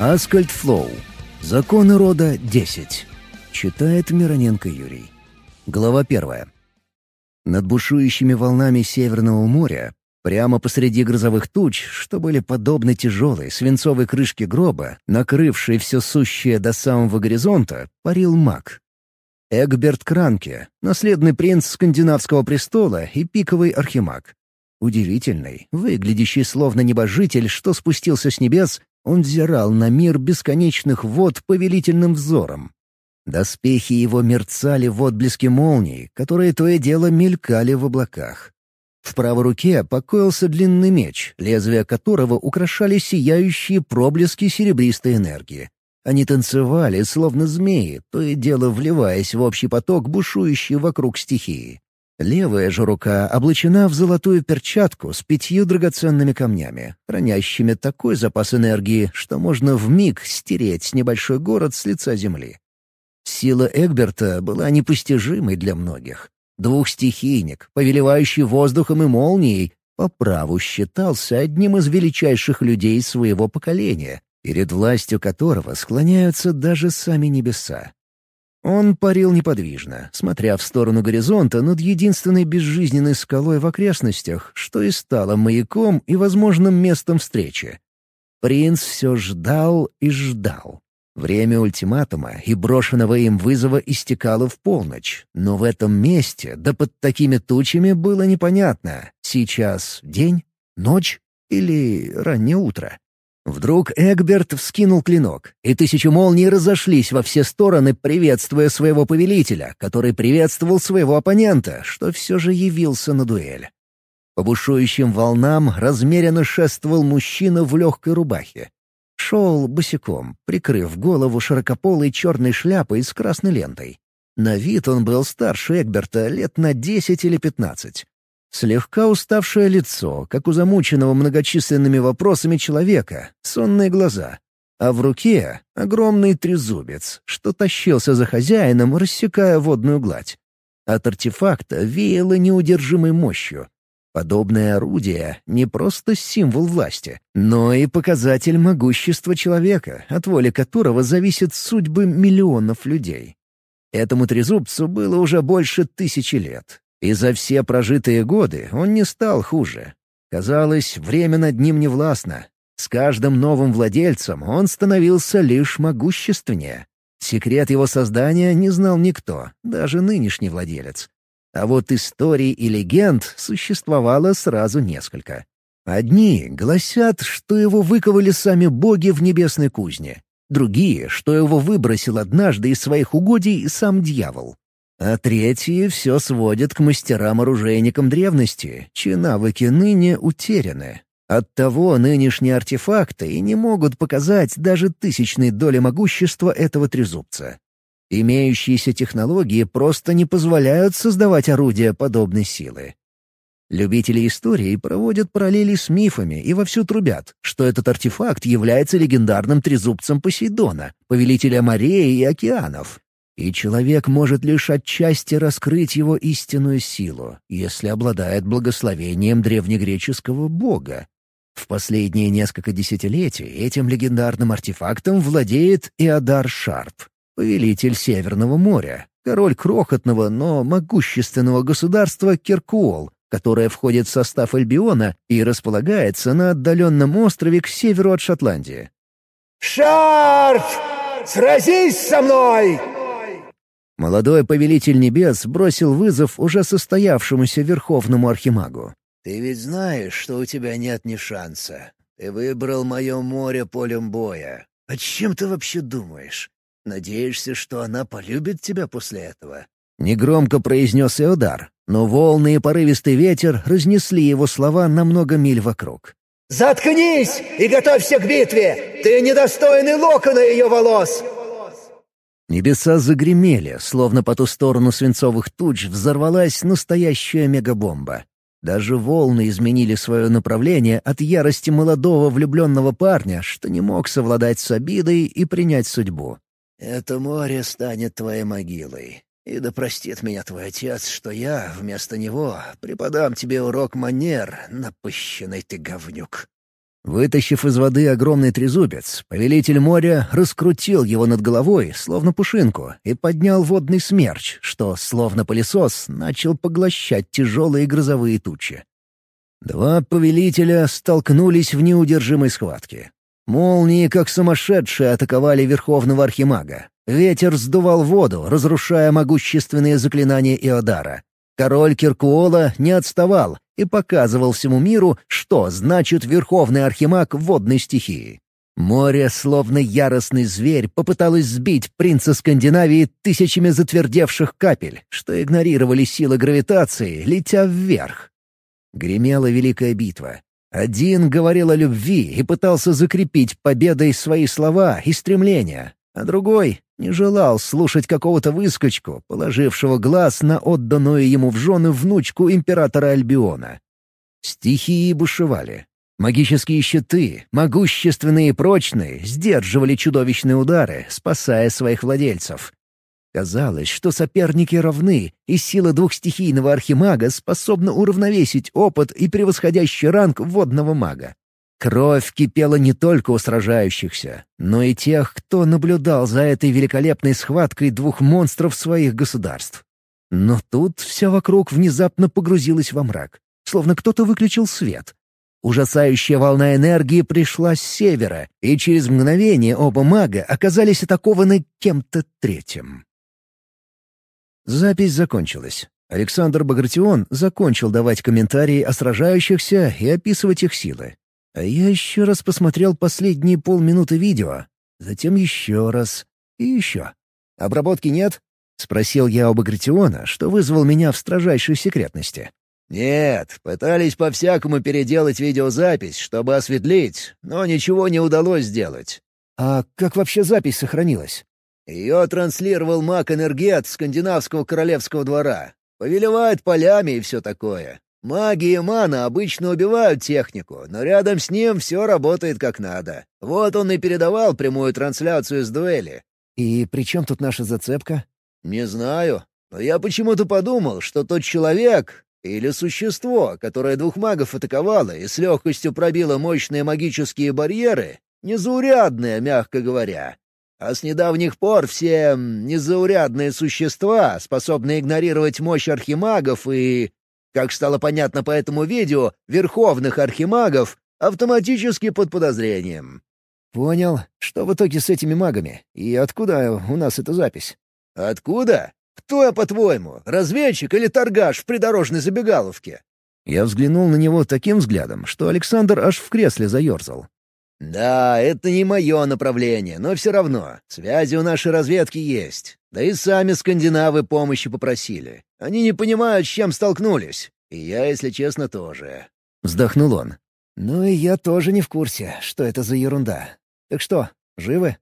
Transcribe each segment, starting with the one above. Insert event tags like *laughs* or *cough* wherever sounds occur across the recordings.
Аскальд Флоу. Законы рода 10. Читает Мироненко Юрий. Глава первая. Над бушующими волнами Северного моря, прямо посреди грозовых туч, что были подобны тяжелой свинцовой крышке гроба, накрывшей все сущее до самого горизонта, парил маг. Эгберт Кранке, наследный принц скандинавского престола и пиковый архимаг. Удивительный, выглядящий словно небожитель, что спустился с небес он взирал на мир бесконечных вод повелительным взором. Доспехи его мерцали в отблеске молний, которые то и дело мелькали в облаках. В правой руке покоился длинный меч, лезвия которого украшали сияющие проблески серебристой энергии. Они танцевали, словно змеи, то и дело вливаясь в общий поток, бушующий вокруг стихии. Левая же рука облачена в золотую перчатку с пятью драгоценными камнями, хранящими такой запас энергии, что можно вмиг стереть небольшой город с лица земли. Сила Эгберта была непостижимой для многих. Двухстихийник, повелевающий воздухом и молнией, по праву считался одним из величайших людей своего поколения, перед властью которого склоняются даже сами небеса. Он парил неподвижно, смотря в сторону горизонта над единственной безжизненной скалой в окрестностях, что и стало маяком и возможным местом встречи. Принц все ждал и ждал. Время ультиматума и брошенного им вызова истекало в полночь, но в этом месте, да под такими тучами, было непонятно, сейчас день, ночь или раннее утро. Вдруг Эгберт вскинул клинок, и тысячи молний разошлись во все стороны, приветствуя своего повелителя, который приветствовал своего оппонента, что все же явился на дуэль. По бушующим волнам размеренно шествовал мужчина в легкой рубахе. Шел босиком, прикрыв голову широкополой черной шляпой с красной лентой. На вид он был старше Эгберта лет на десять или пятнадцать. Слегка уставшее лицо, как у замученного многочисленными вопросами человека, сонные глаза. А в руке — огромный трезубец, что тащился за хозяином, рассекая водную гладь. От артефакта веяло неудержимой мощью. Подобное орудие — не просто символ власти, но и показатель могущества человека, от воли которого зависят судьбы миллионов людей. Этому трезубцу было уже больше тысячи лет, и за все прожитые годы он не стал хуже. Казалось, время над ним не властно. С каждым новым владельцем он становился лишь могущественнее. Секрет его создания не знал никто, даже нынешний владелец. А вот историй и легенд существовало сразу несколько. Одни гласят, что его выковали сами боги в небесной кузне. Другие, что его выбросил однажды из своих угодий сам дьявол. А третьи все сводят к мастерам-оружейникам древности, чьи навыки ныне утеряны. Оттого нынешние артефакты и не могут показать даже тысячной доли могущества этого трезубца. Имеющиеся технологии просто не позволяют создавать орудия подобной силы. Любители истории проводят параллели с мифами и вовсю трубят, что этот артефакт является легендарным трезубцем Посейдона, повелителя морей и океанов, и человек может лишь отчасти раскрыть его истинную силу, если обладает благословением древнегреческого бога. В последние несколько десятилетий этим легендарным артефактом владеет Иодар Шарп, повелитель Северного моря, король крохотного, но могущественного государства Киркуол, которое входит в состав Альбиона и располагается на отдаленном острове к северу от Шотландии. «Шарп! Сразись со мной!» Молодой повелитель небес бросил вызов уже состоявшемуся верховному архимагу. «Ты ведь знаешь, что у тебя нет ни шанса. Ты выбрал мое море полем боя. О чем ты вообще думаешь? Надеешься, что она полюбит тебя после этого?» Негромко произнес Иодар, но волны и порывистый ветер разнесли его слова на много миль вокруг. «Заткнись и готовься к битве! Ты недостойный локона ее волос! Небеса загремели, словно по ту сторону свинцовых туч взорвалась настоящая мегабомба. Даже волны изменили свое направление от ярости молодого влюбленного парня, что не мог совладать с обидой и принять судьбу. «Это море станет твоей могилой. И да простит меня твой отец, что я, вместо него, преподам тебе урок манер, напыщенный ты говнюк». Вытащив из воды огромный трезубец, повелитель моря раскрутил его над головой, словно пушинку, и поднял водный смерч, что, словно пылесос, начал поглощать тяжелые грозовые тучи. Два повелителя столкнулись в неудержимой схватке. Молнии, как сумасшедшие, атаковали Верховного Архимага. Ветер сдувал воду, разрушая могущественные заклинания Иодара. Король Киркуола не отставал и показывал всему миру, что значит Верховный Архимаг водной стихии. Море, словно яростный зверь, попыталось сбить принца Скандинавии тысячами затвердевших капель, что игнорировали силы гравитации, летя вверх. Гремела великая битва. Один говорил о любви и пытался закрепить победой свои слова и стремления, а другой не желал слушать какого-то выскочку, положившего глаз на отданную ему в жены внучку императора Альбиона. Стихии бушевали. Магические щиты, могущественные и прочные, сдерживали чудовищные удары, спасая своих владельцев. Казалось, что соперники равны, и сила двухстихийного архимага способна уравновесить опыт и превосходящий ранг водного мага. Кровь кипела не только у сражающихся, но и тех, кто наблюдал за этой великолепной схваткой двух монстров своих государств. Но тут все вокруг внезапно погрузилось во мрак, словно кто-то выключил свет. Ужасающая волна энергии пришла с севера, и через мгновение оба мага оказались атакованы кем-то третьим. Запись закончилась. Александр Багратион закончил давать комментарии о сражающихся и описывать их силы. А я еще раз посмотрел последние полминуты видео, затем еще раз и еще. «Обработки нет?» — спросил я у Багратиона, что вызвал меня в строжайшей секретности. «Нет, пытались по-всякому переделать видеозапись, чтобы осветлить, но ничего не удалось сделать». «А как вообще запись сохранилась?» Ее транслировал маг-энергет скандинавского королевского двора. Повелевает полями и все такое. Маги и мана обычно убивают технику, но рядом с ним все работает как надо. Вот он и передавал прямую трансляцию с дуэли. «И при чем тут наша зацепка?» «Не знаю. Но я почему-то подумал, что тот человек или существо, которое двух магов атаковало и с легкостью пробило мощные магические барьеры, незаурядное, мягко говоря, а с недавних пор все незаурядные существа, способные игнорировать мощь архимагов и, как стало понятно по этому видео, верховных архимагов, автоматически под подозрением. «Понял. Что в итоге с этими магами? И откуда у нас эта запись?» «Откуда? Кто я, по-твоему, разведчик или торгаш в придорожной забегаловке?» Я взглянул на него таким взглядом, что Александр аж в кресле заерзал. «Да, это не мое направление, но все равно. Связи у нашей разведки есть. Да и сами скандинавы помощи попросили. Они не понимают, с чем столкнулись. И я, если честно, тоже». Вздохнул он. «Ну и я тоже не в курсе, что это за ерунда. Так что, живы?»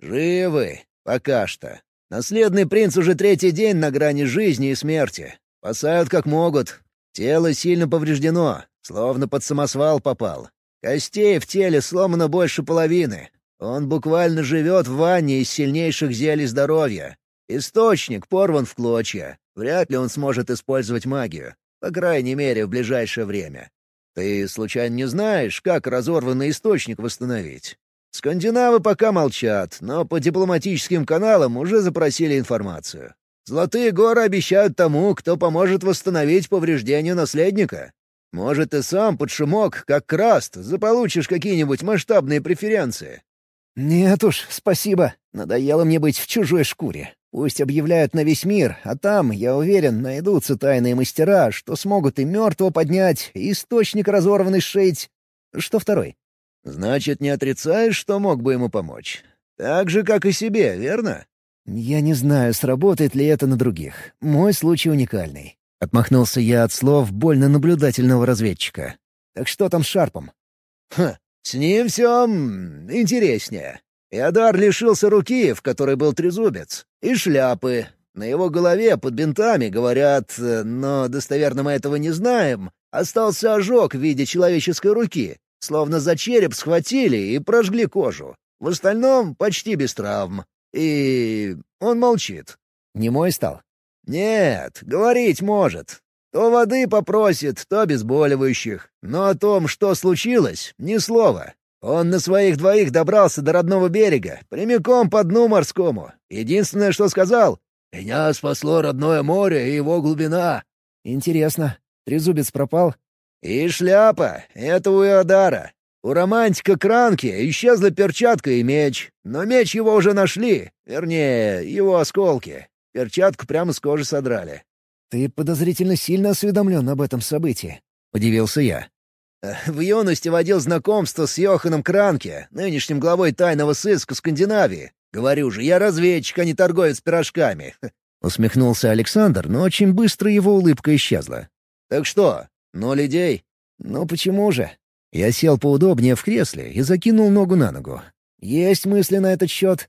«Живы. Пока что. Наследный принц уже третий день на грани жизни и смерти. Спасают как могут. Тело сильно повреждено, словно под самосвал попал. Костей в теле сломано больше половины. Он буквально живет в ванне из сильнейших зелий здоровья. Источник порван в клочья. Вряд ли он сможет использовать магию. По крайней мере, в ближайшее время. Ты случайно не знаешь, как разорванный источник восстановить? Скандинавы пока молчат, но по дипломатическим каналам уже запросили информацию. Золотые горы обещают тому, кто поможет восстановить повреждения наследника. Может, ты сам под шумок, как Краст, заполучишь какие-нибудь масштабные преференции?» «Нет уж, спасибо. Надоело мне быть в чужой шкуре. Пусть объявляют на весь мир, а там, я уверен, найдутся тайные мастера, что смогут и мертвого поднять, и источник разорванный шеять. Что второй?» «Значит, не отрицаешь, что мог бы ему помочь? Так же, как и себе, верно?» «Я не знаю, сработает ли это на других. Мой случай уникальный. Отмахнулся я от слов больно наблюдательного разведчика. «Так что там с Шарпом?» «Ха, с ним все интереснее. Иодар лишился руки, в которой был трезубец, и шляпы. На его голове под бинтами, говорят, но достоверно мы этого не знаем, остался ожог в виде человеческой руки, словно за череп схватили и прожгли кожу. В остальном почти без травм. И он молчит. Не мой стал? «Нет, говорить может. То воды попросит, то обезболивающих. Но о том, что случилось, ни слова. Он на своих двоих добрался до родного берега, прямиком по дну морскому. Единственное, что сказал — «Меня спасло родное море и его глубина». «Интересно, трезубец пропал?» «И шляпа. Это у Иодара. У романтика Кранки исчезла перчатка и меч. Но меч его уже нашли. Вернее, его осколки. Перчатку прямо с кожи содрали». «Ты подозрительно сильно осведомлен об этом событии», — удивился я. В юности водил знакомство с Йоханом Кранке, нынешним главой тайного сыска Скандинавии. Говорю же, я разведчик, а не торговец пирожками. *laughs* Усмехнулся Александр, но очень быстро его улыбка исчезла. «Так что, ноль идей?» «Ну почему же?» Я сел поудобнее в кресле и закинул ногу на ногу. «Есть мысли на этот счет?»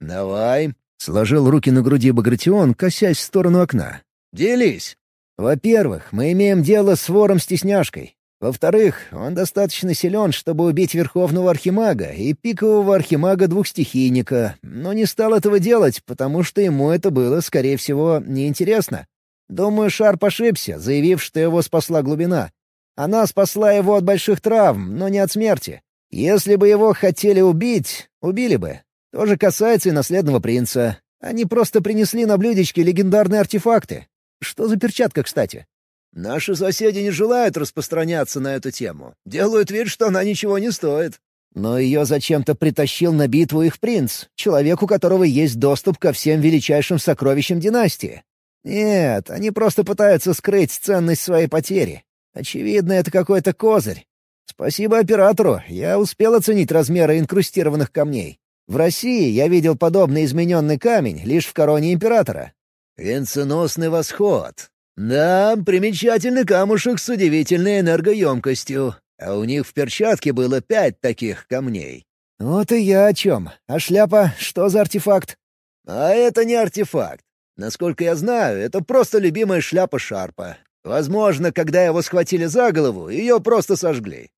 «Давай», — сложил руки на груди Багратион, косясь в сторону окна. «Делись». «Во-первых, мы имеем дело с вором-стесняшкой. Во-вторых, он достаточно силен, чтобы убить Верховного Архимага и пикового Архимага-двухстихийника, но не стал этого делать, потому что ему это было, скорее всего, неинтересно. Думаю, Шарп ошибся, заявив, что его спасла глубина. Она спасла его от больших травм, но не от смерти. Если бы его хотели убить, убили бы. То же касается и наследного принца. Они просто принесли на блюдечке легендарные артефакты. Что за перчатка, кстати? Наши соседи не желают распространяться на эту тему. Делают вид, что она ничего не стоит. Но ее зачем-то притащил на битву их принц, человек, у которого есть доступ ко всем величайшим сокровищам династии. Нет, они просто пытаются скрыть ценность своей потери. Очевидно, это какой-то козырь. Спасибо оператору, я успел оценить размеры инкрустированных камней. В России я видел подобный измененный камень лишь в короне императора. «Венценосный восход», «Да, примечательный камушек с удивительной энергоемкостью. А у них в перчатке было пять таких камней». «Вот и я о чем. А шляпа — что за артефакт?» «А это не артефакт. Насколько я знаю, это просто любимая шляпа Шарпа. Возможно, когда его схватили за голову, ее просто сожгли».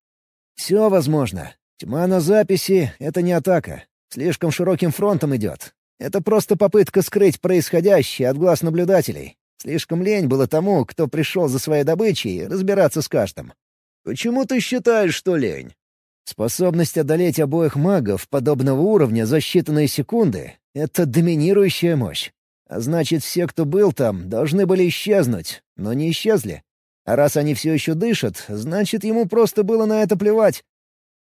«Все возможно. Тьма на записи — это не атака. Слишком широким фронтом идет. Это просто попытка скрыть происходящее от глаз наблюдателей. Слишком лень было тому, кто пришел за своей добычей, разбираться с каждым. «Почему ты считаешь, что лень?» Способность одолеть обоих магов подобного уровня за считанные секунды — это доминирующая мощь. А значит, все, кто был там, должны были исчезнуть, но не исчезли. А раз они все еще дышат, значит, ему просто было на это плевать.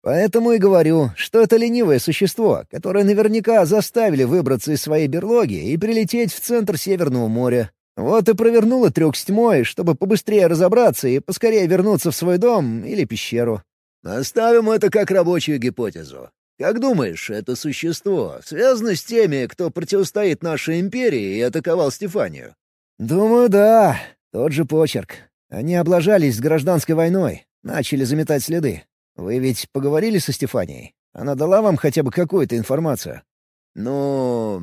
Поэтому и говорю, что это ленивое существо, которое наверняка заставили выбраться из своей берлоги и прилететь в центр Северного моря, вот и провернула трюк с тьмой, чтобы побыстрее разобраться и поскорее вернуться в свой дом или пещеру. Оставим это как рабочую гипотезу. Как думаешь, это существо связано с теми, кто противостоит нашей империи и атаковал Стефанию? Думаю, да. Тот же почерк. Они облажались с гражданской войной, начали заметать следы. Вы ведь поговорили со Стефанией? Она дала вам хотя бы какую-то информацию? Ну,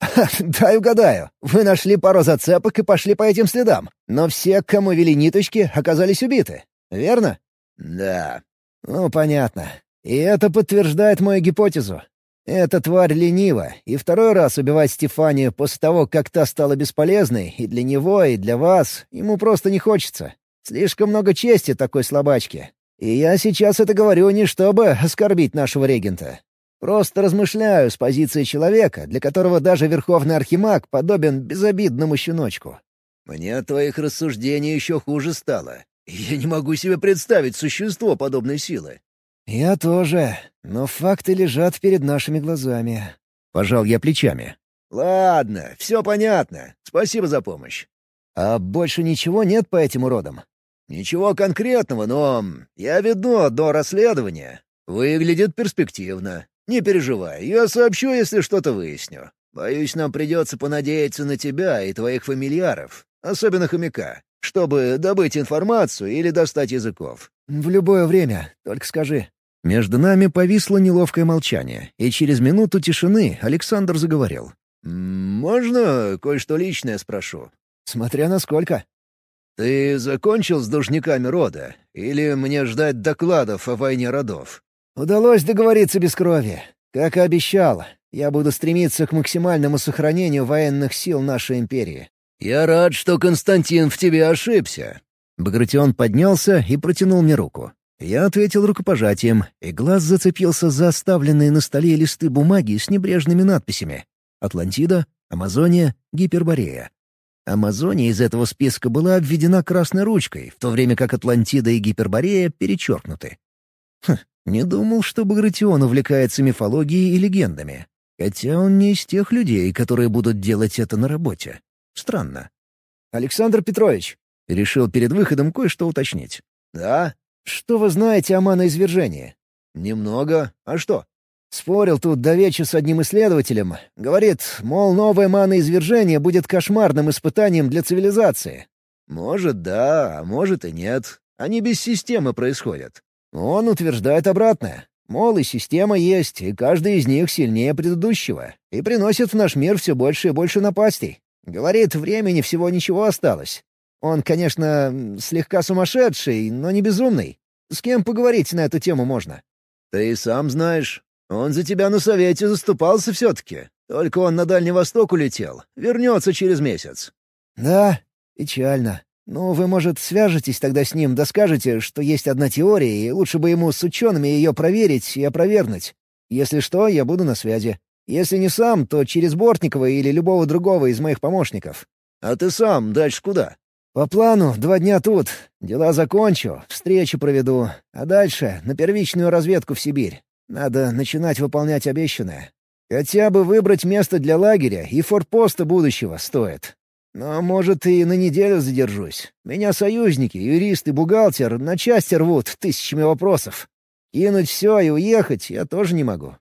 *laughs* «Дай угадаю. Вы нашли пару зацепок и пошли по этим следам. Но все, кому вели ниточки, оказались убиты. Верно?» «Да». «Ну, понятно. И это подтверждает мою гипотезу. Эта тварь ленива, и второй раз убивать Стефанию после того, как та стала бесполезной, и для него, и для вас, ему просто не хочется. Слишком много чести такой слабачки. И я сейчас это говорю не чтобы оскорбить нашего регента. Просто размышляю с позиции человека, для которого даже Верховный Архимаг подобен безобидному щеночку. Мне от твоих рассуждений еще хуже стало. Я не могу себе представить существо подобной силы. Я тоже, но факты лежат перед нашими глазами. Пожал я плечами. Ладно, все понятно. Спасибо за помощь. А больше ничего нет по этим уродам? Ничего конкретного, но я веду одно расследование. Выглядит перспективно. Не переживай, я сообщу, если что-то выясню. Боюсь, нам придется понадеяться на тебя и твоих фамильяров, особенно хомяка, чтобы добыть информацию или достать языков». «В любое время, только скажи». Между нами повисло неловкое молчание, и через минуту тишины Александр заговорил. «Можно кое-что личное спрошу?» «Смотря на сколько». «Ты закончил с должниками рода? Или мне ждать докладов о войне родов?» Удалось договориться без крови. Как и обещал, я буду стремиться к максимальному сохранению военных сил нашей империи. «Я рад, что Константин в тебе ошибся». Багратион поднялся и протянул мне руку. Я ответил рукопожатием, и глаз зацепился за оставленные на столе листы бумаги с небрежными надписями. «Атлантида», «Амазония», «Гиперборея». Амазония из этого списка была обведена красной ручкой, в то время как Атлантида и Гиперборея перечеркнуты. Хм, не думал, что Багратион увлекается мифологией и легендами. Хотя он не из тех людей, которые будут делать это на работе. Странно. «Александр Петрович!» — решил перед выходом кое-что уточнить. «Да?» «Что вы знаете о маноизвержении?» «Немного. А что?» Спорил тут до вечера с одним исследователем. Говорит, мол, новое маноизвержение будет кошмарным испытанием для цивилизации. Может, да, а может и нет. Они без системы происходят. Он утверждает обратное. Мол, и система есть, и каждый из них сильнее предыдущего, и приносит в наш мир все больше и больше напастей. Говорит, времени всего ничего осталось. Он, конечно, слегка сумасшедший, но не безумный. С кем поговорить на эту тему можно? Ты сам знаешь. Он за тебя на совете заступался все-таки. Только он на Дальний Восток улетел. Вернется через месяц. Да, печально. Ну, вы, может, свяжетесь тогда с ним, да скажете, что есть одна теория, и лучше бы ему с учеными ее проверить и опровергнуть. Если что, я буду на связи. Если не сам, то через Бортникова или любого другого из моих помощников. А ты сам дальше куда? «По плану два дня тут. Дела закончу, встречу проведу. А дальше на первичную разведку в Сибирь. Надо начинать выполнять обещанное. Хотя бы выбрать место для лагеря и форпоста будущего стоит. Но, может, и на неделю задержусь. Меня союзники, юрист и бухгалтер на части рвут тысячами вопросов. Кинуть все и уехать я тоже не могу».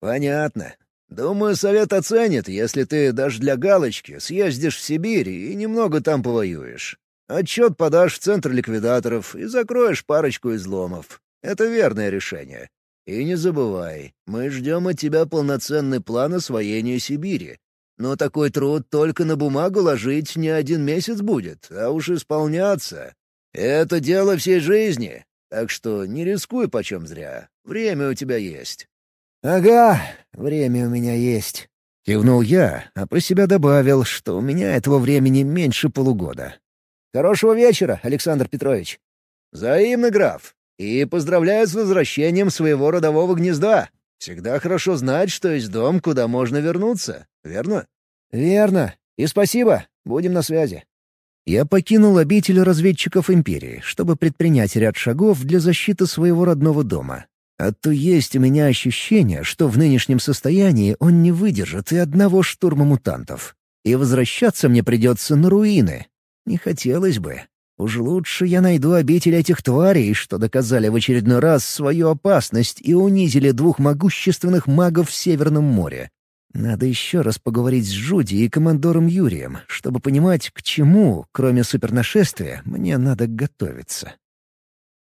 «Понятно. Думаю, совет оценит, если ты даже для галочки съездишь в Сибирь и немного там повоюешь. Отчет подашь в центр ликвидаторов и закроешь парочку изломов. Это верное решение. И не забывай, мы ждем от тебя полноценный план освоения Сибири. Но такой труд только на бумагу ложить не один месяц будет, а уж исполняться. Это дело всей жизни, так что не рискуй почем зря. Время у тебя есть. «Ага, время у меня есть», — кивнул я, а про себя добавил, что у меня этого времени меньше полугода. «Хорошего вечера, Александр Петрович». «Взаимно, граф. И поздравляю с возвращением своего родового гнезда. Всегда хорошо знать, что есть дом, куда можно вернуться, верно?» «Верно. И спасибо. Будем на связи». Я покинул обитель разведчиков Империи, чтобы предпринять ряд шагов для защиты своего родного дома. А то есть у меня ощущение, что в нынешнем состоянии он не выдержит и одного штурма мутантов. И возвращаться мне придется на руины. Не хотелось бы. Уж лучше я найду обитель этих тварей, что доказали в очередной раз свою опасность и унизили двух могущественных магов в Северном море. Надо еще раз поговорить с Жуди и командором Юрием, чтобы понимать, к чему, кроме супернашествия, мне надо готовиться.